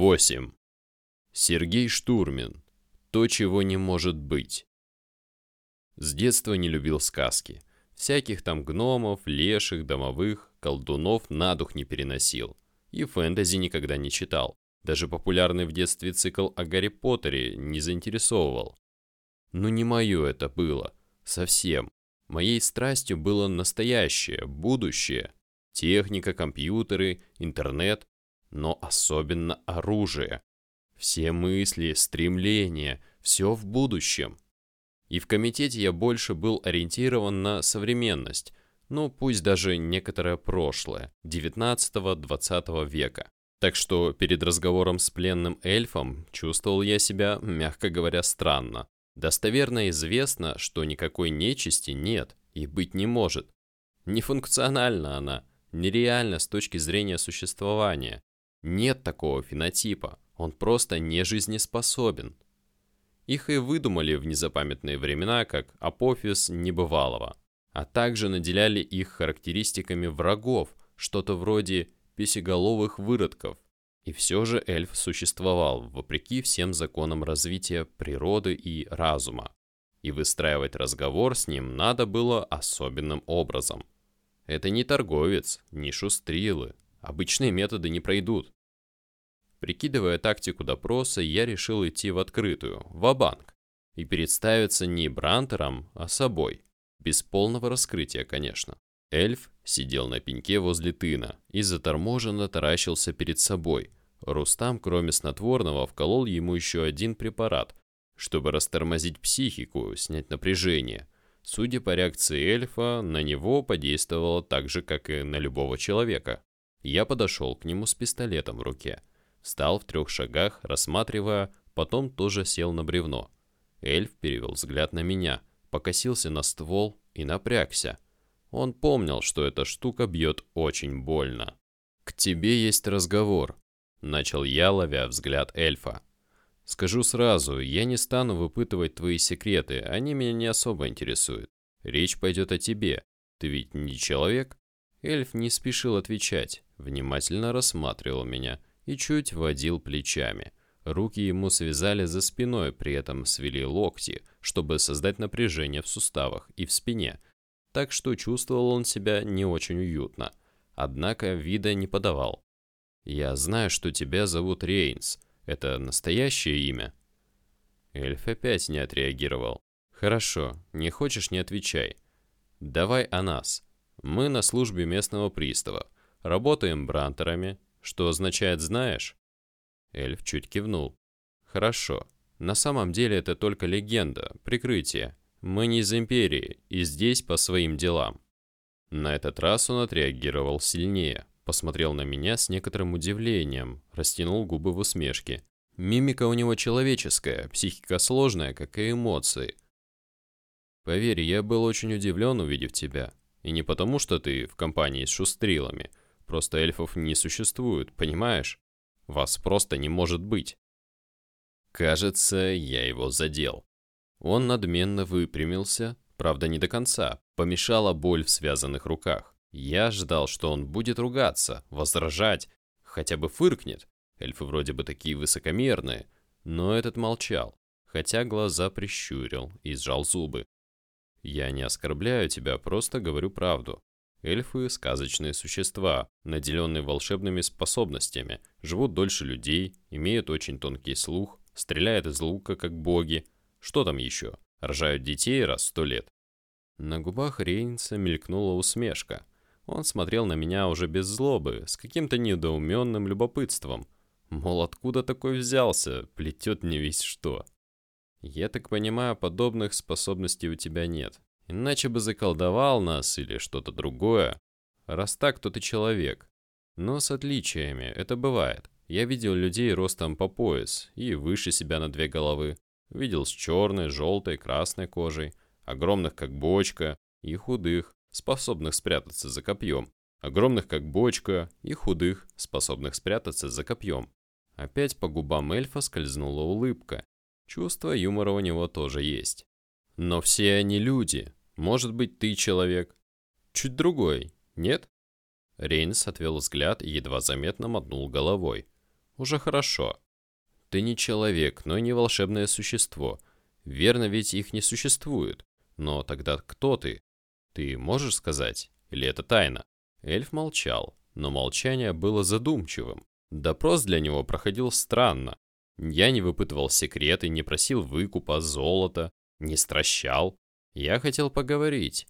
8. Сергей Штурмин. То, чего не может быть. С детства не любил сказки. Всяких там гномов, леших, домовых, колдунов на дух не переносил. И фэнтези никогда не читал. Даже популярный в детстве цикл о Гарри Поттере не заинтересовывал. Но не мое это было. Совсем. Моей страстью было настоящее, будущее. Техника, компьютеры, интернет, но особенно оружие. Все мысли, стремления, все в будущем. И в комитете я больше был ориентирован на современность, ну пусть даже некоторое прошлое, 19-20 века. Так что перед разговором с пленным эльфом чувствовал я себя, мягко говоря, странно. Достоверно известно, что никакой нечисти нет и быть не может. Нефункциональна она, нереальна с точки зрения существования. Нет такого фенотипа, он просто не жизнеспособен. Их и выдумали в незапамятные времена как апофиз небывалого, а также наделяли их характеристиками врагов, что-то вроде песеголовых выродков. И все же эльф существовал, вопреки всем законам развития природы и разума. И выстраивать разговор с ним надо было особенным образом. Это не торговец, не шустрилы, Обычные методы не пройдут. Прикидывая тактику допроса, я решил идти в открытую, в банк и представиться не Брантером, а собой. Без полного раскрытия, конечно. Эльф сидел на пеньке возле тына и заторможенно таращился перед собой. Рустам, кроме снотворного, вколол ему еще один препарат, чтобы растормозить психику, снять напряжение. Судя по реакции эльфа, на него подействовало так же, как и на любого человека. Я подошел к нему с пистолетом в руке. Стал в трех шагах, рассматривая, потом тоже сел на бревно. Эльф перевел взгляд на меня, покосился на ствол и напрягся. Он помнил, что эта штука бьет очень больно. «К тебе есть разговор», — начал я, ловя взгляд эльфа. «Скажу сразу, я не стану выпытывать твои секреты, они меня не особо интересуют. Речь пойдет о тебе. Ты ведь не человек?» Эльф не спешил отвечать, внимательно рассматривал меня и чуть водил плечами. Руки ему связали за спиной, при этом свели локти, чтобы создать напряжение в суставах и в спине, так что чувствовал он себя не очень уютно. Однако вида не подавал. «Я знаю, что тебя зовут Рейнс. Это настоящее имя?» Эльф опять не отреагировал. «Хорошо, не хочешь, не отвечай. Давай о нас. Мы на службе местного пристава. Работаем брантерами, что означает «знаешь». Эльф чуть кивнул. Хорошо. На самом деле это только легенда, прикрытие. Мы не из Империи, и здесь по своим делам. На этот раз он отреагировал сильнее, посмотрел на меня с некоторым удивлением, растянул губы в усмешке. Мимика у него человеческая, психика сложная, как и эмоции. Поверь, я был очень удивлен, увидев тебя. И не потому, что ты в компании с шустрилами. Просто эльфов не существует, понимаешь? Вас просто не может быть. Кажется, я его задел. Он надменно выпрямился, правда не до конца, помешала боль в связанных руках. Я ждал, что он будет ругаться, возражать, хотя бы фыркнет. Эльфы вроде бы такие высокомерные. Но этот молчал, хотя глаза прищурил и сжал зубы. Я не оскорбляю тебя, просто говорю правду. Эльфы – сказочные существа, наделенные волшебными способностями, живут дольше людей, имеют очень тонкий слух, стреляют из лука, как боги. Что там еще? Рожают детей раз в сто лет. На губах Рейнса мелькнула усмешка. Он смотрел на меня уже без злобы, с каким-то недоуменным любопытством. Мол, откуда такой взялся, плетет не весь что. Я так понимаю, подобных способностей у тебя нет. Иначе бы заколдовал нас или что-то другое. Раз так, то ты человек. Но с отличиями, это бывает. Я видел людей ростом по пояс и выше себя на две головы. Видел с черной, желтой, красной кожей, огромных как бочка, и худых, способных спрятаться за копьем. Огромных как бочка и худых, способных спрятаться за копьем. Опять по губам эльфа скользнула улыбка, Чувство юмора у него тоже есть. Но все они люди. Может быть, ты человек. Чуть другой, нет? Рейнс отвел взгляд и едва заметно мотнул головой. Уже хорошо. Ты не человек, но и не волшебное существо. Верно, ведь их не существует. Но тогда кто ты? Ты можешь сказать? Или это тайна? Эльф молчал, но молчание было задумчивым. Допрос для него проходил странно. Я не выпытывал секреты, не просил выкупа, золота, не стращал. Я хотел поговорить.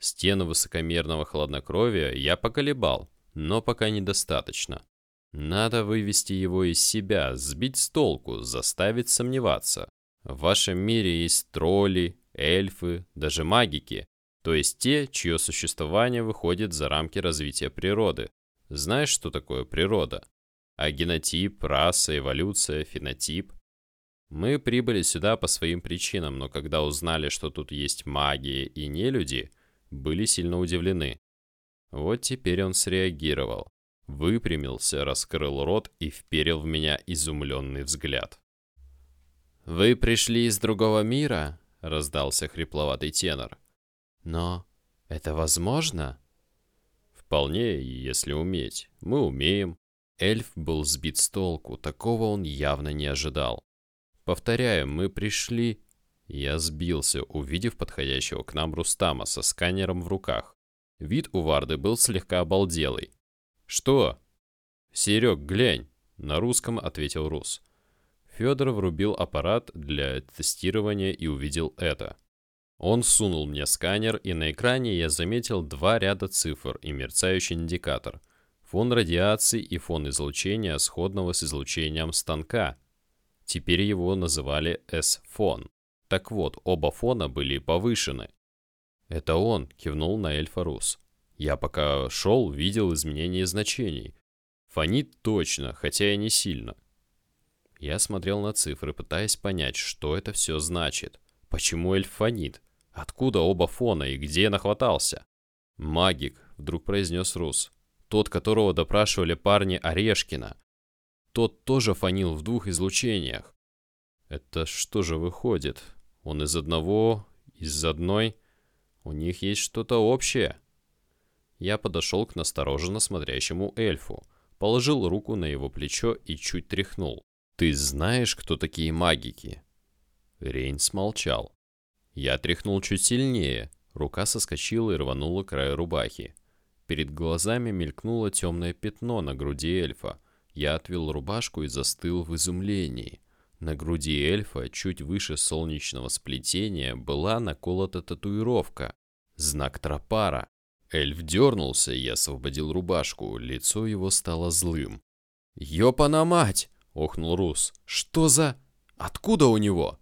Стену высокомерного хладнокровия я поколебал, но пока недостаточно. Надо вывести его из себя, сбить с толку, заставить сомневаться. В вашем мире есть тролли, эльфы, даже магики, то есть те, чье существование выходит за рамки развития природы. Знаешь, что такое природа? А генотип, раса, эволюция, фенотип. Мы прибыли сюда по своим причинам, но когда узнали, что тут есть магия и нелюди, были сильно удивлены. Вот теперь он среагировал. Выпрямился, раскрыл рот и вперил в меня изумленный взгляд. «Вы пришли из другого мира?» — раздался хрипловатый тенор. «Но это возможно?» «Вполне, если уметь. Мы умеем». Эльф был сбит с толку, такого он явно не ожидал. «Повторяю, мы пришли...» Я сбился, увидев подходящего к нам Рустама со сканером в руках. Вид у Варды был слегка обалделый. «Что?» «Серег, глянь!» — на русском ответил Рус. Федор врубил аппарат для тестирования и увидел это. Он сунул мне сканер, и на экране я заметил два ряда цифр и мерцающий индикатор. Фон радиации и фон излучения, сходного с излучением станка. Теперь его называли S-фон. Так вот, оба фона были повышены. «Это он», — кивнул на эльфа Рус. Я пока шел, видел изменения значений. Фонит точно, хотя и не сильно. Я смотрел на цифры, пытаясь понять, что это все значит. Почему эльф фонит? Откуда оба фона и где нахватался? «Магик», — вдруг произнес Рус. «Тот, которого допрашивали парни Орешкина. Тот тоже фонил в двух излучениях. Это что же выходит? Он из одного, из одной? У них есть что-то общее?» Я подошел к настороженно смотрящему эльфу, положил руку на его плечо и чуть тряхнул. «Ты знаешь, кто такие магики?» Рейн смолчал. Я тряхнул чуть сильнее, рука соскочила и рванула край рубахи. Перед глазами мелькнуло темное пятно на груди эльфа. Я отвел рубашку и застыл в изумлении. На груди эльфа, чуть выше солнечного сплетения, была наколота татуировка. Знак тропара. Эльф дернулся, я освободил рубашку, лицо его стало злым. «Ёпана мать!» — охнул Рус. «Что за... Откуда у него?»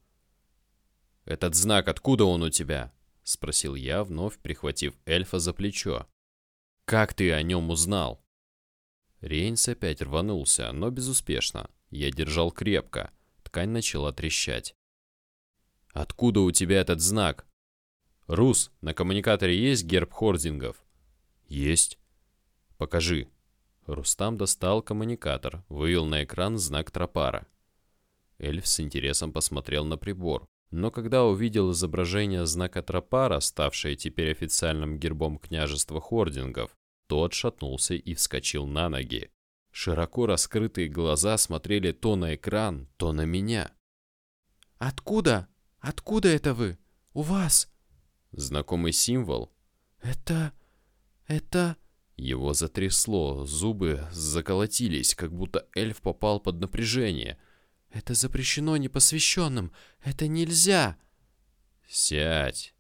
«Этот знак, откуда он у тебя?» — спросил я, вновь прихватив эльфа за плечо. «Как ты о нем узнал?» Рейнс опять рванулся, но безуспешно. Я держал крепко. Ткань начала трещать. «Откуда у тебя этот знак?» «Рус, на коммуникаторе есть герб хордингов?» «Есть». «Покажи». Рустам достал коммуникатор, вывел на экран знак тропара. Эльф с интересом посмотрел на прибор, но когда увидел изображение знака тропара, ставшее теперь официальным гербом княжества хордингов, тот шатнулся и вскочил на ноги. Широко раскрытые глаза смотрели то на экран, то на меня. «Откуда? Откуда это вы? У вас?» Знакомый символ? «Это... это...» Его затрясло, зубы заколотились, как будто эльф попал под напряжение. «Это запрещено непосвященным! Это нельзя!» «Сядь!»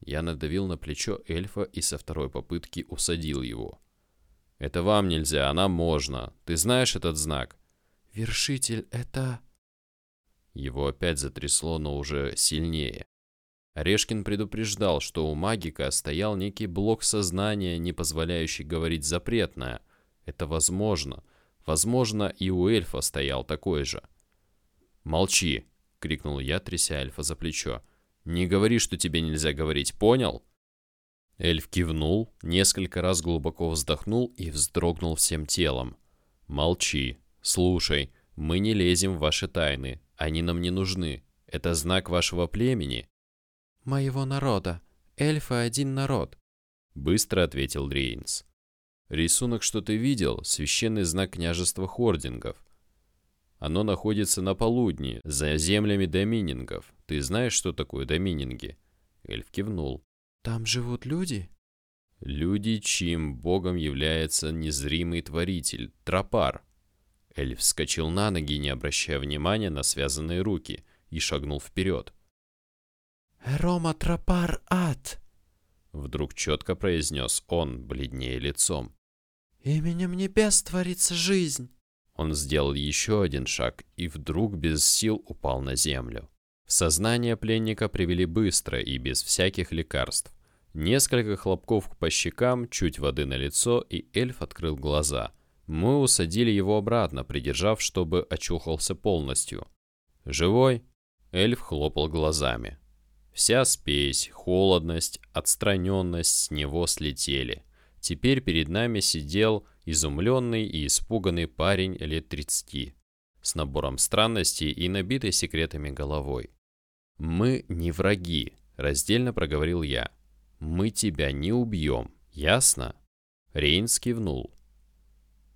Я надавил на плечо эльфа и со второй попытки усадил его. «Это вам нельзя, а нам можно. Ты знаешь этот знак?» «Вершитель, это...» Его опять затрясло, но уже сильнее. Орешкин предупреждал, что у магика стоял некий блок сознания, не позволяющий говорить запретное. Это возможно. Возможно, и у эльфа стоял такой же. «Молчи!» — крикнул я, тряся эльфа за плечо. «Не говори, что тебе нельзя говорить, понял?» Эльф кивнул, несколько раз глубоко вздохнул и вздрогнул всем телом. «Молчи. Слушай, мы не лезем в ваши тайны. Они нам не нужны. Это знак вашего племени моего народа. Эльфы один народ», — быстро ответил Дрейнс. «Рисунок, что ты видел, священный знак княжества Хордингов. Оно находится на полудне, за землями доминингов. Ты знаешь, что такое домининги?» Эльф кивнул. «Там живут люди?» «Люди, чьим богом является незримый творитель, тропар». Эльф вскочил на ноги, не обращая внимания на связанные руки, и шагнул вперед. «Рома тропар ад!» Вдруг четко произнес он, бледнее лицом. «Именем небес творится жизнь!» Он сделал еще один шаг и вдруг без сил упал на землю. В сознание пленника привели быстро и без всяких лекарств. Несколько хлопков по щекам, чуть воды на лицо, и эльф открыл глаза. Мы усадили его обратно, придержав, чтобы очухался полностью. «Живой?» Эльф хлопал глазами. Вся спесь, холодность, отстраненность с него слетели. Теперь перед нами сидел изумленный и испуганный парень лет 30, с набором странностей и набитой секретами головой. «Мы не враги», — раздельно проговорил я. «Мы тебя не убьем, ясно?» Рейнс кивнул.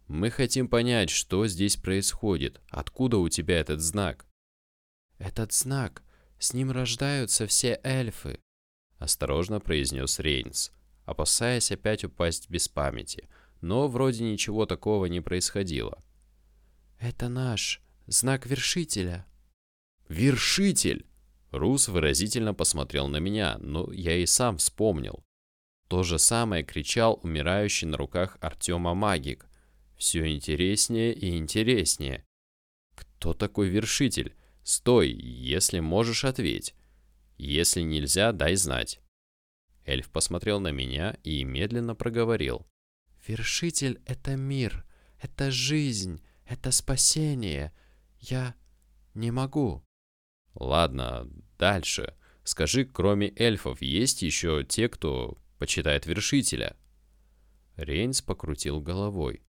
«Мы хотим понять, что здесь происходит. Откуда у тебя этот знак?» «Этот знак. С ним рождаются все эльфы», — осторожно произнес Рейнс, опасаясь опять упасть без памяти — но вроде ничего такого не происходило. «Это наш знак вершителя». «Вершитель!» Рус выразительно посмотрел на меня, но я и сам вспомнил. То же самое кричал умирающий на руках Артема магик. Все интереснее и интереснее. «Кто такой вершитель? Стой, если можешь, ответь. Если нельзя, дай знать». Эльф посмотрел на меня и медленно проговорил. Вершитель — это мир, это жизнь, это спасение. Я не могу. Ладно, дальше. Скажи, кроме эльфов, есть еще те, кто почитает вершителя? Рейнс покрутил головой.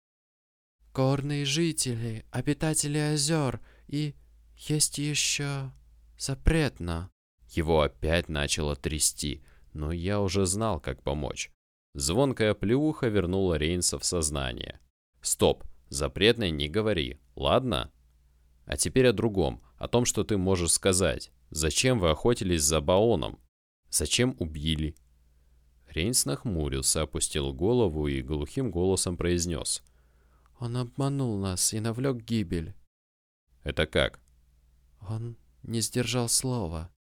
Горные жители, обитатели озер и есть еще запретно. Его опять начало трясти, но я уже знал, как помочь. Звонкая плюха вернула Рейнса в сознание. «Стоп, запретное не говори, ладно?» «А теперь о другом, о том, что ты можешь сказать. Зачем вы охотились за Баоном? Зачем убили?» Рейнс нахмурился, опустил голову и глухим голосом произнес. «Он обманул нас и навлек гибель». «Это как?» «Он не сдержал слова».